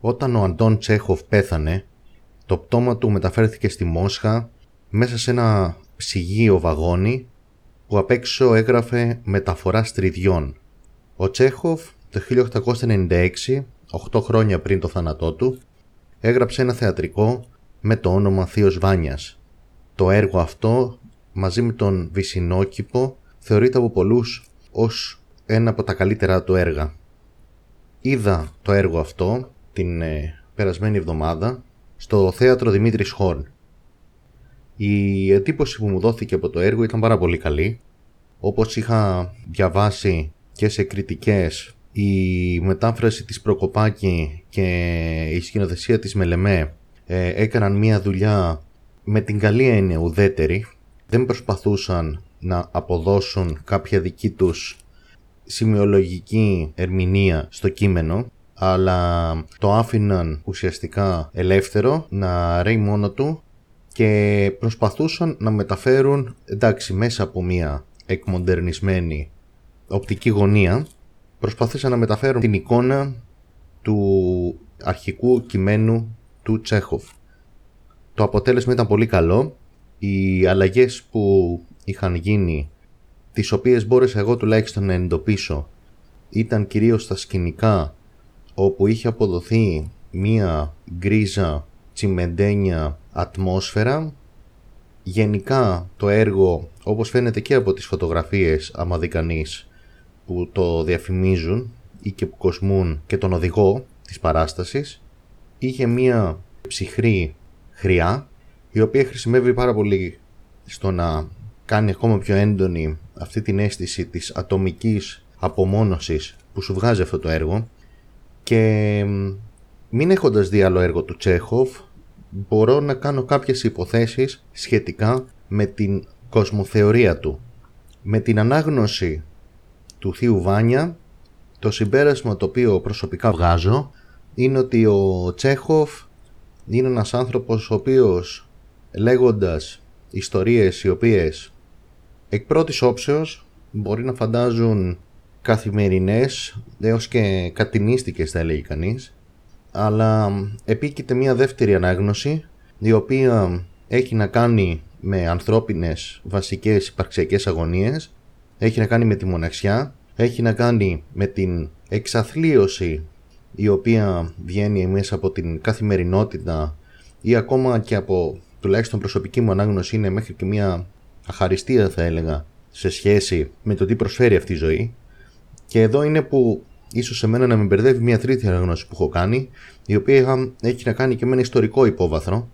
Όταν ο Αντών Τσέχοφ πέθανε, το πτώμα του μεταφέρθηκε στη Μόσχα μέσα σε ένα ψυγείο βαγόνι που απ' έξω έγραφε «Μεταφορά στριδιών». Ο Τσέχοφ το 1896, 8 χρόνια πριν το θάνατό του, έγραψε ένα θεατρικό με το όνομα Θείος Βάνιας. Το έργο αυτό, μαζί με τον Βυσινόκηπο, θεωρείται από πολλούς ως ένα από τα καλύτερα του έργα. Είδα το έργο αυτό την ε, περασμένη εβδομάδα στο θέατρο Δημήτρης Χόρν. Η εντύπωση που μου δόθηκε από το έργο ήταν πάρα πολύ καλή. Όπως είχα διαβάσει και σε κριτικές, η μετάφραση της Προκοπάκη και η σκηνοθεσία της Μελεμέ ε, έκαναν μία δουλειά με την καλή έννοια ουδέτερη. Δεν προσπαθούσαν να αποδώσουν κάποια δική τους σημειολογική ερμηνεία στο κείμενο αλλά το άφηναν ουσιαστικά ελεύθερο να ρέει μόνο του και προσπαθούσαν να μεταφέρουν εντάξει μέσα από μια εκμοντερνισμένη οπτική γωνία προσπαθήσαν να μεταφέρουν την εικόνα του αρχικού κειμένου του Τσέχοφ. Το αποτέλεσμα ήταν πολύ καλό. Οι αλλαγές που είχαν γίνει, τις οποίες μπόρεσα εγώ τουλάχιστον να εντοπίσω, ήταν κυρίως στα σκηνικά όπου είχε αποδοθεί μία γκρίζα τσιμεντένια ατμόσφαιρα. Γενικά το έργο, όπως φαίνεται και από τις φωτογραφίες άμα δει κανείς, που το διαφημίζουν ή και που κοσμούν και τον οδηγό της παράστασης, είχε μία ψυχρή χρειά η οποία χρησιμεύει πάρα πολύ στο να κάνει ακόμα πιο έντονη αυτή την αίσθηση της ατομικής απομόνωσης που σου βγάζει αυτό το έργο και μην έχοντας δει άλλο έργο του Τσέχοφ μπορώ να κάνω κάποιες υποθέσεις σχετικά με την κοσμοθεωρία του. Με την ανάγνωση του Θείου Βάνια το συμπέρασμα το οποίο προσωπικά βγάζω είναι ότι ο Τσέχοφ είναι ένας άνθρωπος ο οποίος λέγοντας ιστορίες οι οποίες εκ πρώτης όψεως μπορεί να φαντάζουν καθημερινές έως και κατηνίστικες θα έλεγε κανείς. Αλλά επίκειται μια δεύτερη ανάγνωση η οποία έχει να κάνει με ανθρώπινες βασικές υπαρξιακές αγωνίες έχει να κάνει με τη μοναξιά έχει να κάνει με την εξαθλίωση η οποία βγαίνει μέσα από την καθημερινότητα ή ακόμα και από τουλάχιστον προσωπική μου ανάγνωση είναι μέχρι και μια αχαριστία θα έλεγα σε σχέση με το τι προσφέρει αυτή η ζωή και εδώ είναι που ίσως σε μένα να με μπερδεύει μια τρίτη αναγνώση που έχω κάνει, η οποία έχει να κάνει και με ένα ιστορικό υπόβαθρο.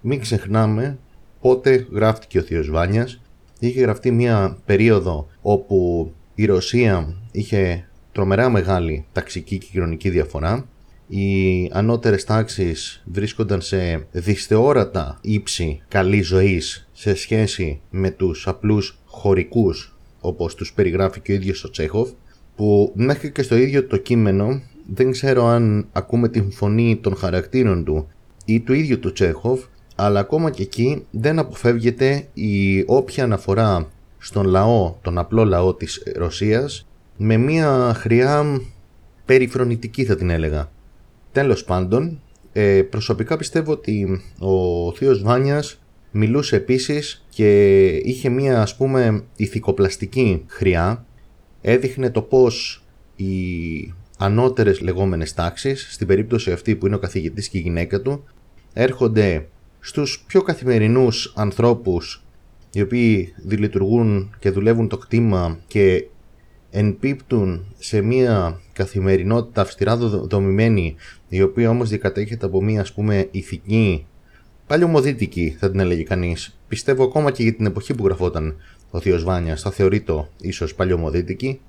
Μην ξεχνάμε πότε γράφτηκε ο Θείος Βάνιας. Είχε γραφτεί μια περίοδο όπου η Ρωσία είχε τρομερά μεγάλη ταξική και κοινωνική διαφορά. Οι ανώτερες τάξεις βρίσκονταν σε δυσθεώρατα ύψη καλής ζωής σε σχέση με τους απλούς χωρικούς όπως τους περιγράφει και ο ίδιος ο Τσέχοφ που μέχρι και στο ίδιο το κείμενο δεν ξέρω αν ακούμε την φωνή των χαρακτήρων του ή του ίδιου του Τσέχοφ αλλά ακόμα και εκεί δεν αποφεύγεται η όποια αναφορά στον λαό, τον απλό λαό της Ρωσίας με μια χρειά περιφρονητική θα την έλεγα. Τέλος πάντων, ε, προσωπικά πιστεύω ότι ο θείος Βάνιας μιλούσε επίσης και είχε μια ας πούμε ηθικοπλαστική χρειά έδειχνε το πώς οι ανώτερες λεγόμενες τάξεις, στην περίπτωση αυτή που είναι ο καθηγητής και η γυναίκα του, έρχονται στους πιο καθημερινούς ανθρώπους οι οποίοι δηλειτουργούν και δουλεύουν το κτήμα και ενπίπτουν σε μια καθημερινότητα αυστηρά δομημένη η οποία όμως διακατέχεται από μια ας πούμε ηθική παλιωμοδίτικη θα την έλεγε κανείς. Πιστεύω ακόμα και για την εποχή που γραφόταν ο Θείος Βάνιας θα θεωρεί το ίσως παλιωμοδίτικη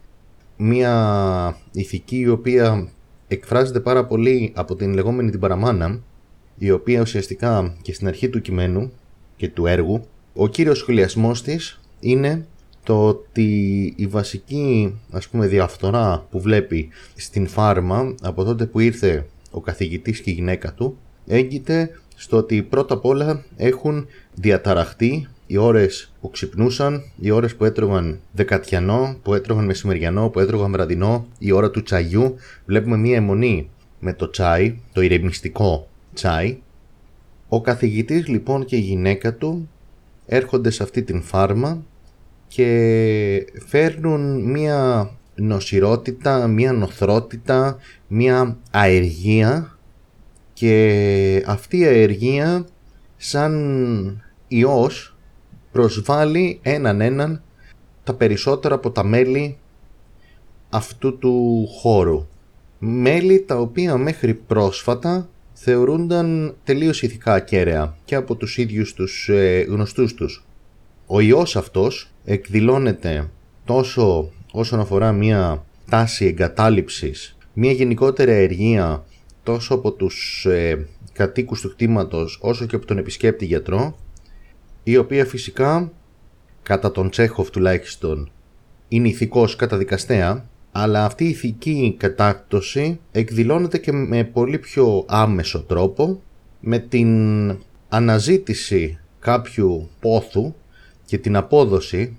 μια ηθική η οποία εκφράζεται πάρα πολύ από την λεγόμενη την παραμάνα η οποία ουσιαστικά και στην αρχή του κειμένου και του έργου ο κύριος σχολιασμός της είναι το ότι η βασική ας πούμε διαφθορά που βλέπει στην φάρμα από τότε που ήρθε ο καθηγητής και η γυναίκα του έγκυται στο ότι πρώτα απ' όλα έχουν διαταραχτεί οι ώρες που ξυπνούσαν, οι ώρες που έτρωγαν δεκατιανό, που έτρωγαν μεσημεριανό, που έτρωγαν βραδινό, η ώρα του τσαγιού, βλέπουμε μία αιμονή με το τσάι, το ηρεμιστικό τσάι. Ο καθηγητής λοιπόν και η γυναίκα του έρχονται σε αυτή την φάρμα και φέρνουν μία νοσηρότητα, μία νοθρότητα, μία αεργία και αυτή η αεργία σαν ιός προσβάλλει έναν έναν τα περισσότερα από τα μέλη αυτού του χώρου. Μέλη τα οποία μέχρι πρόσφατα θεωρούνταν τελείως ηθικά ακέραια και από τους ίδιους τους ε, γνωστούς τους. Ο ιός αυτός εκδηλώνεται τόσο όσον αφορά μια τάση εγκατάλειψης, μια γενικότερη αεργία τόσο από τους ε, κατοίκους του κτήματος όσο και από τον επισκέπτη γιατρό, η οποία φυσικά, κατά τον Τσέχοφ τουλάχιστον, είναι ηθικός καταδικαστέα, αλλά αυτή η ηθική κατάκτωση εκδηλώνεται και με πολύ πιο άμεσο τρόπο με την αναζήτηση κάποιου πόθου και την απόδοση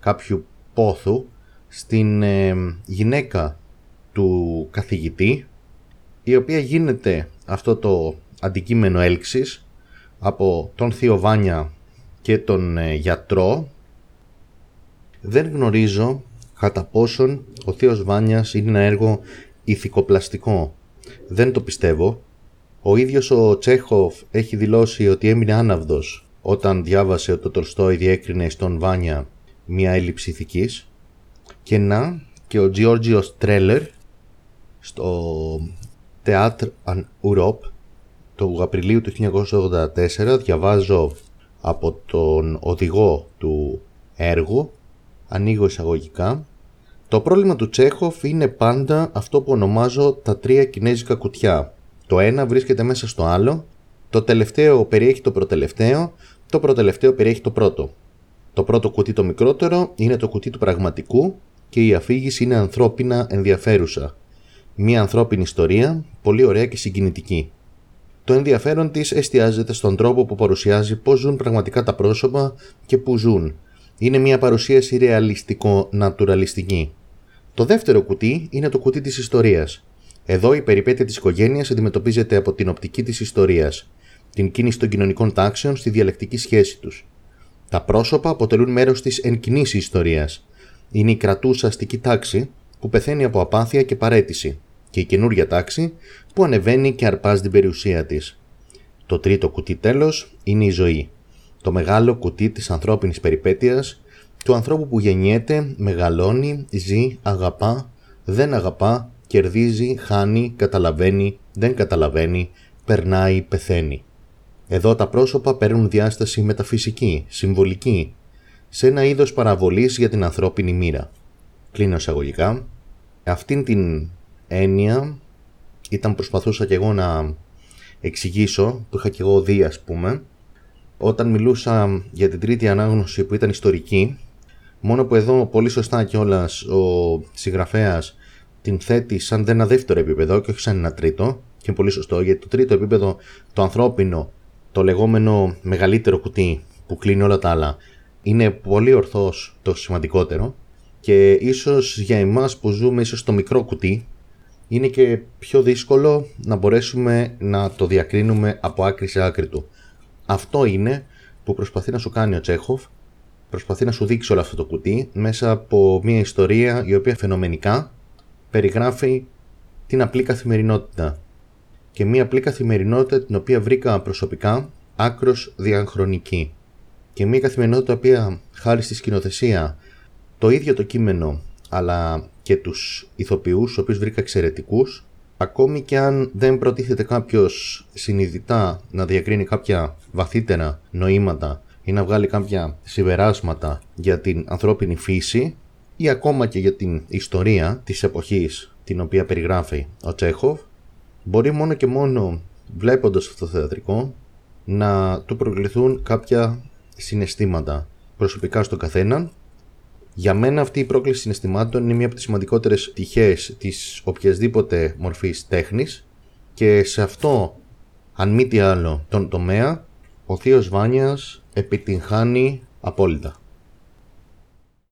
κάποιου πόθου στην ε, γυναίκα του καθηγητή η οποία γίνεται αυτό το αντικείμενο έλξης από τον Θείο Βάνια και τον ε, γιατρό δεν γνωρίζω κατά πόσον ο Θείος Βάνιας είναι ένα έργο ηθικοπλαστικό. Δεν το πιστεύω. Ο ίδιος ο Τσέχοφ έχει δηλώσει ότι έμεινε άναυδος όταν διάβασε ότι το Τολστόι διέκρινε στον Βάνια μια έλλειψη ηθικής. Και να, και ο Τζιόρτζιος Τρέλερ στο Théâtre en Europe του Απριλίου του 1984 διαβάζω από τον οδηγό του έργου ανοίγω εισαγωγικά το πρόβλημα του Τσέχοφ είναι πάντα αυτό που ονομάζω τα τρία κινέζικα κουτιά. Το ένα βρίσκεται μέσα στο άλλο, το τελευταίο περιέχει το προτελευταίο, το προτελευταίο περιέχει το πρώτο. Το πρώτο κουτί το μικρότερο είναι το κουτί του πραγματικού και η αφήγηση είναι ανθρώπινα ενδιαφέρουσα. Μία ανθρώπινη ιστορία, πολύ ωραία και συγκινητική. Το ενδιαφέρον της εστιάζεται στον τρόπο που παρουσιάζει πώς ζουν πραγματικά τα πρόσωπα και που ζουν. Είναι μια παρουσίαση ρεαλιστικό-νατουραλιστική. Το δεύτερο κουτί είναι το κουτί της ιστορίας. Εδώ η περιπέτεια της οικογένειας αντιμετωπίζεται από την οπτική της ιστορίας, την κίνηση των κοινωνικών τάξεων στη διαλεκτική σχέση τους. Τα πρόσωπα αποτελούν μέρος της εν κινήσει ιστορίας. Είναι η κρατούσα αστική τάξη που πεθαίνει από απάθεια και παρέτηση και η καινούρια τάξη που ανεβαίνει και αρπάζει την περιουσία της. Το τρίτο κουτί τέλος είναι η ζωή. Το μεγάλο κουτί της ανθρώπινης περιπέτειας του ανθρώπου που γεννιέται, μεγαλώνει, ζει, αγαπά, δεν αγαπά, κερδίζει, χάνει, καταλαβαίνει, δεν καταλαβαίνει, περνάει, πεθαίνει. Εδώ τα πρόσωπα παίρνουν διάσταση μεταφυσική, συμβολική, σε ένα είδος παραβολής για την ανθρώπινη μοίρα. Κλείνω εισαγωγικά. Αυτήν την έννοια ήταν προσπαθούσα και εγώ να εξηγήσω, που είχα και εγώ δει ας πούμε, όταν μιλούσα για την τρίτη ανάγνωση που ήταν ιστορική, Μόνο που εδώ πολύ σωστά κιόλας ο συγγραφέας την θέτει σαν ένα δεύτερο επίπεδο και όχι σαν ένα τρίτο. Και πολύ σωστό, γιατί το τρίτο επίπεδο, το ανθρώπινο, το λεγόμενο μεγαλύτερο κουτί που κλείνει όλα τα άλλα, είναι πολύ ορθώς το σημαντικότερο. Και ίσως για εμάς που ζούμε ίσως στο μικρό κουτί, είναι και πιο δύσκολο να μπορέσουμε να το διακρίνουμε από άκρη σε άκρη του. Αυτό είναι που προσπαθεί να σου κάνει ο Τσέχοφ προσπαθεί να σου δείξει όλο αυτό το κουτί μέσα από μια ιστορία η οποία φαινομενικά περιγράφει την απλή καθημερινότητα και μια απλή καθημερινότητα την οποία βρήκα προσωπικά άκρος διαχρονική και μια καθημερινότητα η οποία χάρη στη σκηνοθεσία το ίδιο το κείμενο αλλά και τους ηθοποιούς, τους οποίους βρήκα εξαιρετικούς, ακόμη και αν δεν προτίθεται κάποιος συνειδητά να διακρίνει κάποια βαθύτερα νοήματα ή να βγάλει κάποια συμπεράσματα για την ανθρώπινη φύση ή ακόμα και για την ιστορία της εποχής την οποία περιγράφει ο Τσέχοφ, μπορεί μόνο και μόνο βλέποντας αυτό το θεατρικό να του προκληθούν κάποια συναισθήματα προσωπικά στον καθέναν. Για μένα αυτή η πρόκληση συναισθημάτων είναι μία από τις σημαντικότερες πτυχές της οποιασδήποτε μορφής τέχνης και σε αυτό, αν μη τι άλλο, τον τομέα, ο Θείος Βάνιας επιτυγχάνει απόλυτα.